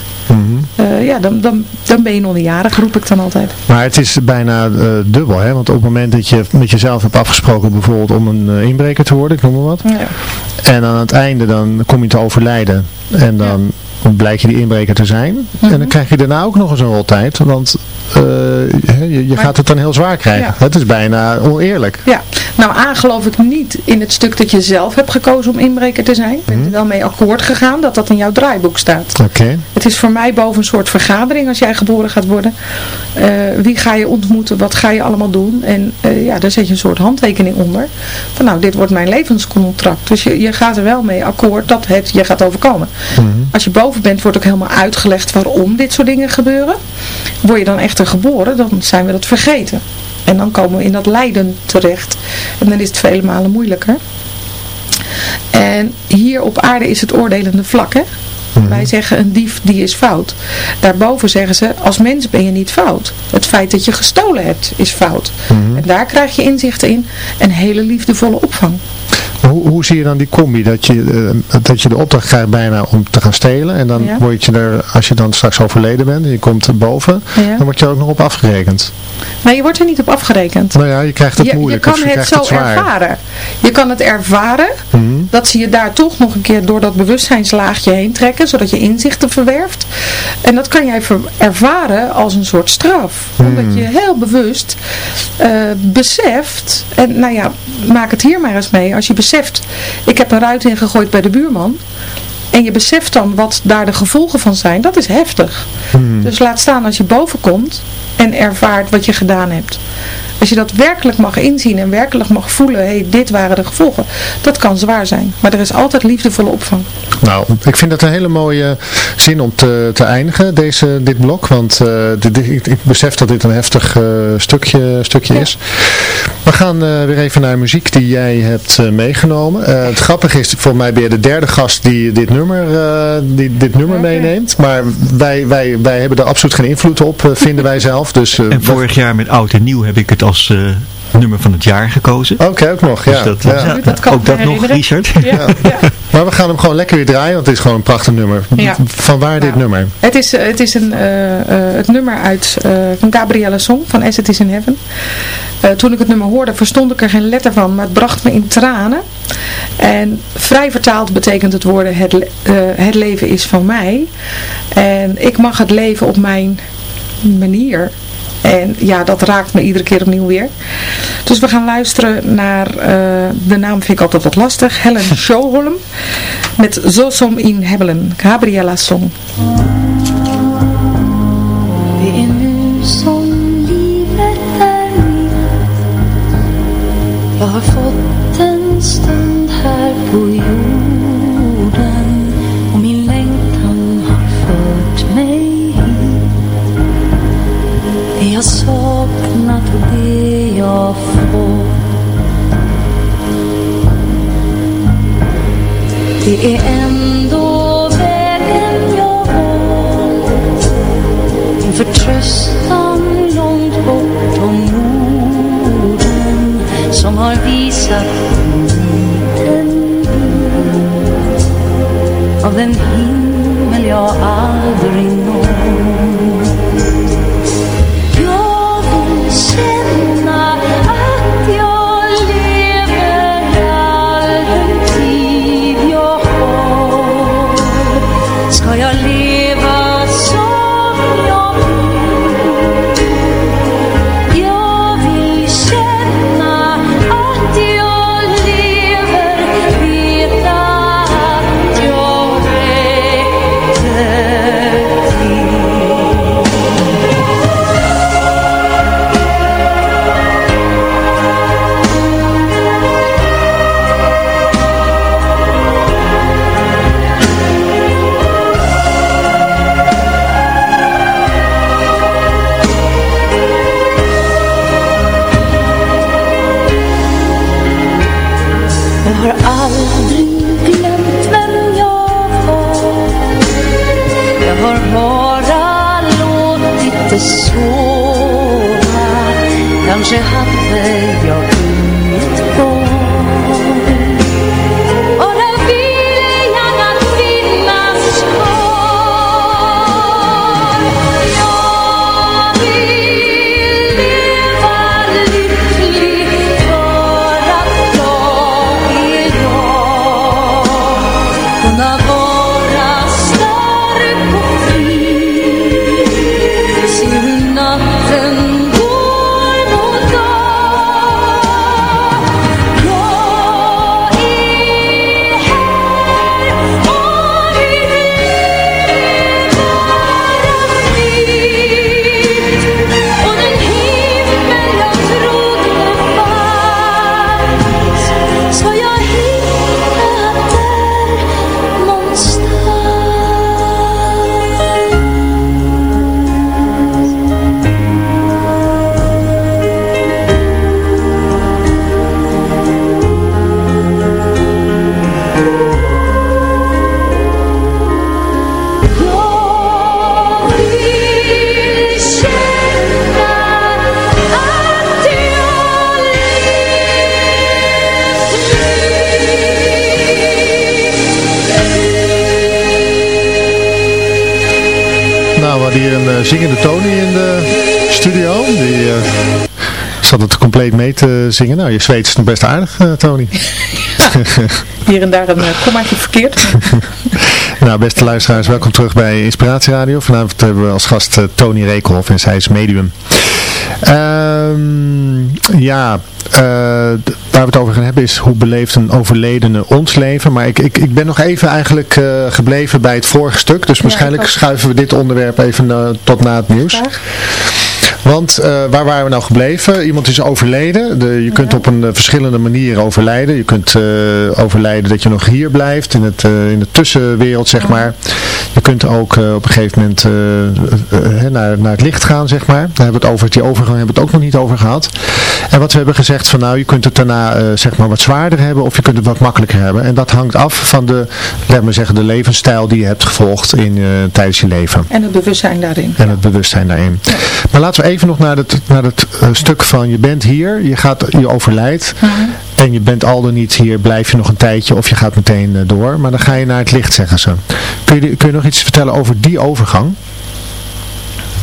Eh, ja, dan, dan, dan ben je nog niet jarig, roep ik dan altijd. Maar het is bijna eh, dubbel, hè? Want op het moment dat je met jezelf hebt afgesproken bijvoorbeeld om een eh, inbreker te worden, ik noem maar wat. Ja. En aan het einde dan kom je te overlijden. En dan blijkt je die inbreker te zijn. En Mhm. dan krijg je daarna ook nog eens een rottijd. Want eh, hè, je, je Maar- gaat het dan heel zwaar krijgen. Ja. Het is bijna oneerlijk. Ja, nou A geloof ik niet in het stuk dat je zelf hebt gekozen om inbreker te zijn. Ik ben er wel mee akkoord gegaan dat dat in jouw draaiboek staat. Oké. Het is voor mij boven een soort vergadering als jij geboren gaat worden. Eh, wie ga je ontmoeten, wat ga je allemaal doen. En eh, ja, daar zet je een soort handtekening onder. Van nou, dit wordt mijn levenscontract. Dus je, je gaat er wel mee akkoord dat het je gaat overkomen. Als je boven bent, wordt ook helemaal uitgelegd waarom dit soort dingen gebeuren. Word je dan echter geboren, dan zijn we dat vergeten. En dan komen we in dat lijden terecht. En dan is het vele malen moeilijker. En hier op aarde is het oordelende vlak, hè? Wij zeggen een dief die is fout. Daarboven zeggen ze, als mens ben je niet fout. Het feit dat je gestolen hebt is fout. En daar krijg je inzichten in en hele liefdevolle opvang. Hoe, hoe zie je dan die combi? Dat je, eh, dat je de opdracht krijgt bijna om te gaan stelen. En dan Ja. word je er, als je dan straks overleden bent en je komt erboven, Ja. dan word je er ook nog op afgerekend. Maar je wordt er niet op afgerekend. Nou ja, je krijgt het Je, je moeilijk. kan of je het zo het zwaar. ervaren. Je kan het ervaren Mhm. dat ze je daar toch nog een keer door dat bewustzijnslaagje heen trekken, zodat je inzichten verwerft. En dat kan jij ervaren als een soort straf. Omdat je heel bewust eh, beseft, en nou ja, maak het hier maar eens mee. Als je beseft, ik heb een ruit ingegooid bij de buurman. En je beseft dan wat daar de gevolgen van zijn. Dat is heftig. Dus laat staan als je boven komt en ervaart wat je gedaan hebt. Als je dat werkelijk mag inzien en werkelijk mag voelen, hé, hey, dit waren de gevolgen. Dat kan zwaar zijn. Maar er is altijd liefdevolle opvang. Nou, ik vind dat een hele mooie zin om te, te eindigen, deze, dit blok. Want eh, dit- ik, ik besef dat dit een heftig eh, stukje, stukje is. We gaan eh, weer even naar muziek die jij hebt eh, meegenomen. Eh, het grappige is, voor mij ben je de derde gast die dit nummer, eh, die dit nummer meeneemt. Maar wij, wij, wij hebben er absoluut geen invloed op, vinden wij zelf. Dus, eh, En vorig jaar met Oud en Nieuw heb ik het als eh, nummer van het jaar gekozen. Oké, ook nog. Dus Ja, dat, ja. ja, Dat kan ook dat nog. Richard. Ja, ja. Maar we gaan hem gewoon lekker weer draaien, want het is gewoon een prachtig nummer. Ja. Van waar dit Nou. nummer? Het is, eh, het, is een, eh, eh, het nummer uit, eh, van Gabriella Song van As It Is in Heaven. Eh, toen ik het nummer hoorde verstond ik er geen letter van, maar het bracht me in tranen. En vrij vertaald betekent het woorden het, le- eh, het leven is van mij. En ik mag het leven op mijn manier. En ja, dat raakt me iedere keer opnieuw weer. Dus we gaan luisteren naar, eh, de naam vind ik altijd wat lastig, Helen Showholm. Met Zo som in Hebelen, Gabriella Song. Det är nu som livet är mitt Jag har fått en stund Det är ändå vägen jag valt en förtröstan långt bortom orden som har visat en liten bit av den himmel jag aldrig når. Nou, we hadden hier een uh, zingende Tony in de studio. Die uh, zat het compleet mee te zingen. Nou, je zweet is nog best aardig, uh, Tony. hier en daar een kommaatje verkeerd. nou, beste luisteraars, welkom terug bij Inspiratie Radio. Vanavond hebben we als gast Tony Rekelhoff en zij is medium. Ehm, ja, uh, waar we het over gaan hebben is hoe beleeft een overledene ons leven. Maar ik, ik, ik ben nog even eigenlijk uh, gebleven bij het vorige stuk. Dus waarschijnlijk schuiven we dit onderwerp even uh, tot na het nieuws. Want uh, waar waren we nou gebleven? Iemand is overleden. De, je kunt op een uh, verschillende manieren overlijden. Je kunt uh, overlijden dat je nog hier blijft in, het, in de tussenwereld, zeg maar. Je kunt ook op een gegeven moment naar, naar het licht gaan, zeg maar. Daar hebben we het over, die overgang hebben we het ook nog niet over gehad. En wat we hebben gezegd van nou, je kunt het daarna zeg maar wat zwaarder hebben of je kunt het wat makkelijker hebben. En dat hangt af van de, laat maar zeggen, de levensstijl die je hebt gevolgd in, tijdens je leven. En het bewustzijn daarin. En het bewustzijn daarin. Ja. Maar laten we even nog naar het, naar het uh, stuk van je bent hier, je, gaat, je overlijdt en je bent al dan niet hier, blijf je nog een tijdje of je gaat meteen uh, door. Maar dan ga je naar het licht, zeggen ze. Kun je, kun je nog iets vertellen over die overgang?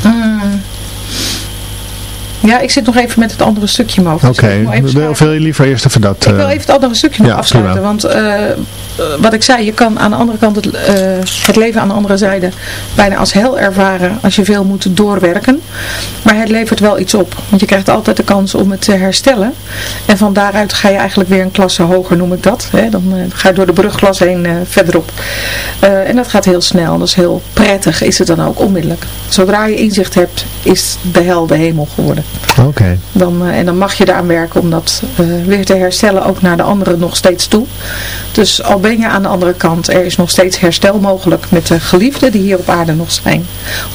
Mm. Ja, ik zit nog even met het andere stukje in mijn hoofd. Oké, okay. wil, je liever eerst even dat... Ik wil even het andere stukje nog ja, afsluiten. prima. Want uh, wat ik zei, je kan aan de andere kant het, uh, het leven aan de andere zijde bijna als hel ervaren als je veel moet doorwerken. Maar het levert wel iets op. Want je krijgt altijd de kans om het te herstellen. En van daaruit ga je eigenlijk weer een klasse hoger, noem ik dat. Hè? Dan ga je door de brugklas heen verderop. en dat gaat heel snel. Dat is heel prettig, is het dan ook onmiddellijk. Zodra je inzicht hebt, is de hel de hemel geworden. Oké. Okay. Dan, uh, en dan mag je eraan werken om dat uh, weer te herstellen, ook naar de anderen nog steeds toe. Dus al ben je aan de andere kant, er is nog steeds herstel mogelijk met de geliefden die hier op aarde nog zijn.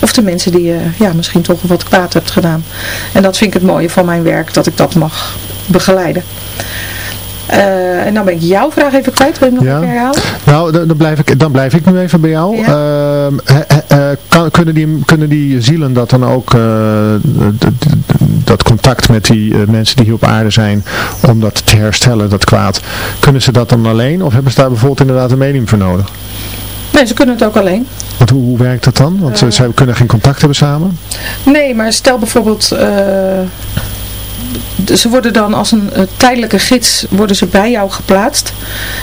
Of de mensen die je uh, ja, misschien toch wat kwaad hebt gedaan. En dat vind ik het mooie van mijn werk, dat ik dat mag begeleiden. Uh, en dan ben ik jouw vraag even kwijt. Wil je nog ja. even herhalen? Nou, dan, dan, blijf ik, dan blijf ik nu even bij jou. Ja. Uh, uh, kan, kunnen, die, kunnen die zielen dat dan ook, dat contact met die mensen die hier op aarde zijn, om dat te herstellen, dat kwaad, kunnen ze dat dan alleen? Of hebben ze daar bijvoorbeeld inderdaad een medium voor nodig? Nee, ze kunnen het ook alleen. Want hoe, hoe werkt dat dan? Want zij kunnen geen contact hebben samen? Nee, maar stel bijvoorbeeld ze worden dan als een uh, tijdelijke gids worden ze bij jou geplaatst.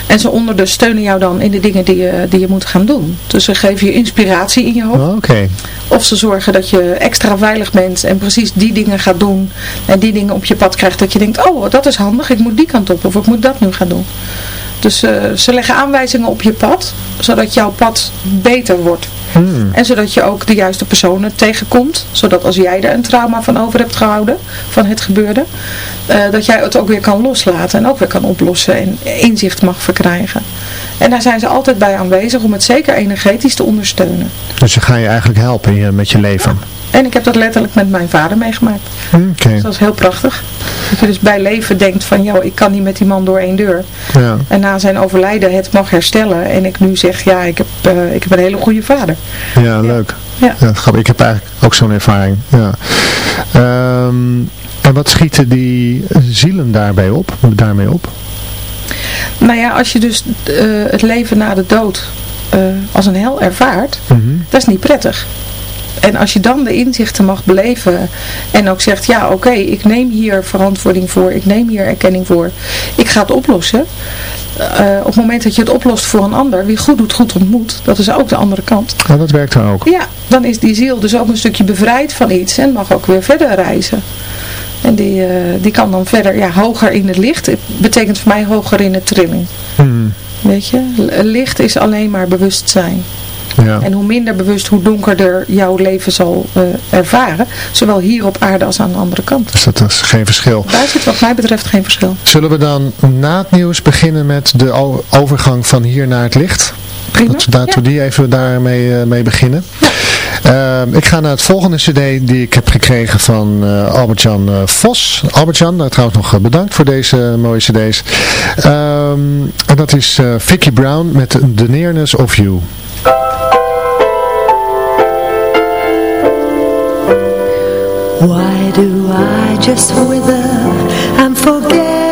En ze ondersteunen jou dan in de dingen die je, die je moet gaan doen. Dus ze geven je inspiratie in je hoofd. Oh, okay. Of ze zorgen dat je extra veilig bent en precies die dingen gaat doen. En die dingen op je pad krijgt dat je denkt, oh dat is handig, ik moet die kant op. Of ik moet dat nu gaan doen. Dus uh, ze leggen aanwijzingen op je pad, zodat jouw pad beter wordt. Hmm. En zodat je ook de juiste personen tegenkomt. Zodat als jij er een trauma van over hebt gehouden, van het gebeurde, uh, dat jij het ook weer kan loslaten en ook weer kan oplossen en inzicht mag verkrijgen. En daar zijn ze altijd bij aanwezig om het zeker energetisch te ondersteunen. Dus ze gaan je eigenlijk helpen met je leven? En ik heb dat letterlijk met mijn vader meegemaakt. Okay. Dus dat is heel prachtig. Dat je dus bij leven denkt van, joh, ik kan niet met die man door één deur. Ja. En na zijn overlijden het mag herstellen. En ik nu zeg, ja, ik heb, uh, ik heb een hele goede vader. Ja, leuk. Ja. ja. Ik heb eigenlijk ook zo'n ervaring. Ja. Um, en wat schieten die zielen daarbij op, daarmee op? Nou ja, als je dus uh, het leven na de dood uh, als een hel ervaart, mm -hmm. dat is niet prettig. En als je dan de inzichten mag beleven en ook zegt, ja oké, okay, ik neem hier verantwoording voor, ik neem hier erkenning voor, ik ga het oplossen. Uh, op het moment dat je het oplost voor een ander, wie goed doet, goed ontmoet, dat is ook de andere kant. Oh, dat werkt dan ook? Ja, dan is die ziel dus ook een stukje bevrijd van iets en mag ook weer verder reizen. En die, uh, die kan dan verder, ja, hoger in het licht. Het betekent voor mij hoger in de trilling. Hmm. Weet je, licht is alleen maar bewustzijn. Ja. En hoe minder bewust, hoe donkerder jouw leven zal uh, ervaren. Zowel hier op aarde als aan de andere kant. Dus dat is geen verschil. Daar zit wat mij betreft geen verschil. Zullen we dan na het nieuws beginnen met de overgang van hier naar het licht? Prima. Dat, ja. we die even daarmee uh, mee beginnen. Ja. Uh, ik ga naar het volgende cd die ik heb gekregen van uh, Albert-Jan uh, Vos. Albert-Jan, nou, trouwens nog bedankt voor deze mooie cd's. Um, en dat is Vicky Brown met The Nearness of You. Why do I just wither and forget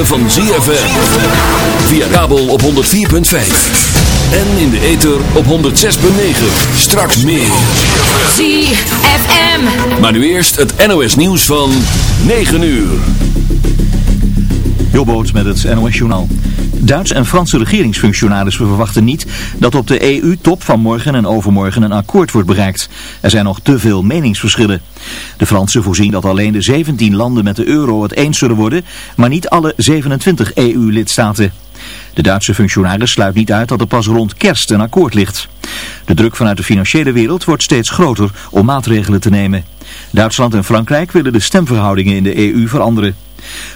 ritme van ZFM. Via kabel op 104.5. En in de ether op 106.9. Straks meer. ZFM. Maar nu eerst het NOS nieuws van 9 uur. Jobboot met het NOS-journaal. Duitse en Franse regeringsfunctionarissen verwachten niet dat op de EU-top van morgen en overmorgen een akkoord wordt bereikt. Er zijn nog te veel meningsverschillen. Fransen voorzien dat alleen de 17 landen met de euro het eens zullen worden, maar niet alle 27 EU-lidstaten. De Duitse functionaris sluit niet uit dat er pas rond kerst een akkoord ligt. De druk vanuit de financiële wereld wordt steeds groter om maatregelen te nemen. Duitsland en Frankrijk willen de stemverhoudingen in de EU veranderen.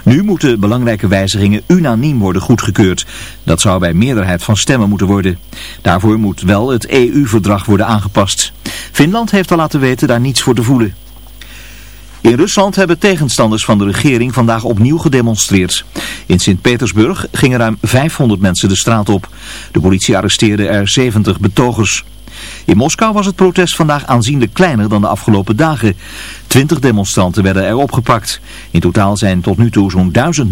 Nu moeten belangrijke wijzigingen unaniem worden goedgekeurd. Dat zou bij meerderheid van stemmen moeten worden. Daarvoor moet wel het EU-verdrag worden aangepast. Finland heeft al laten weten daar niets voor te voelen. In Rusland hebben tegenstanders van de regering vandaag opnieuw gedemonstreerd. In Sint-Petersburg gingen ruim 500 mensen de straat op. De politie arresteerde er 70 betogers. In Moskou was het protest vandaag aanzienlijk kleiner dan de afgelopen dagen. Twintig demonstranten werden er opgepakt. In totaal zijn tot nu toe zo'n duizend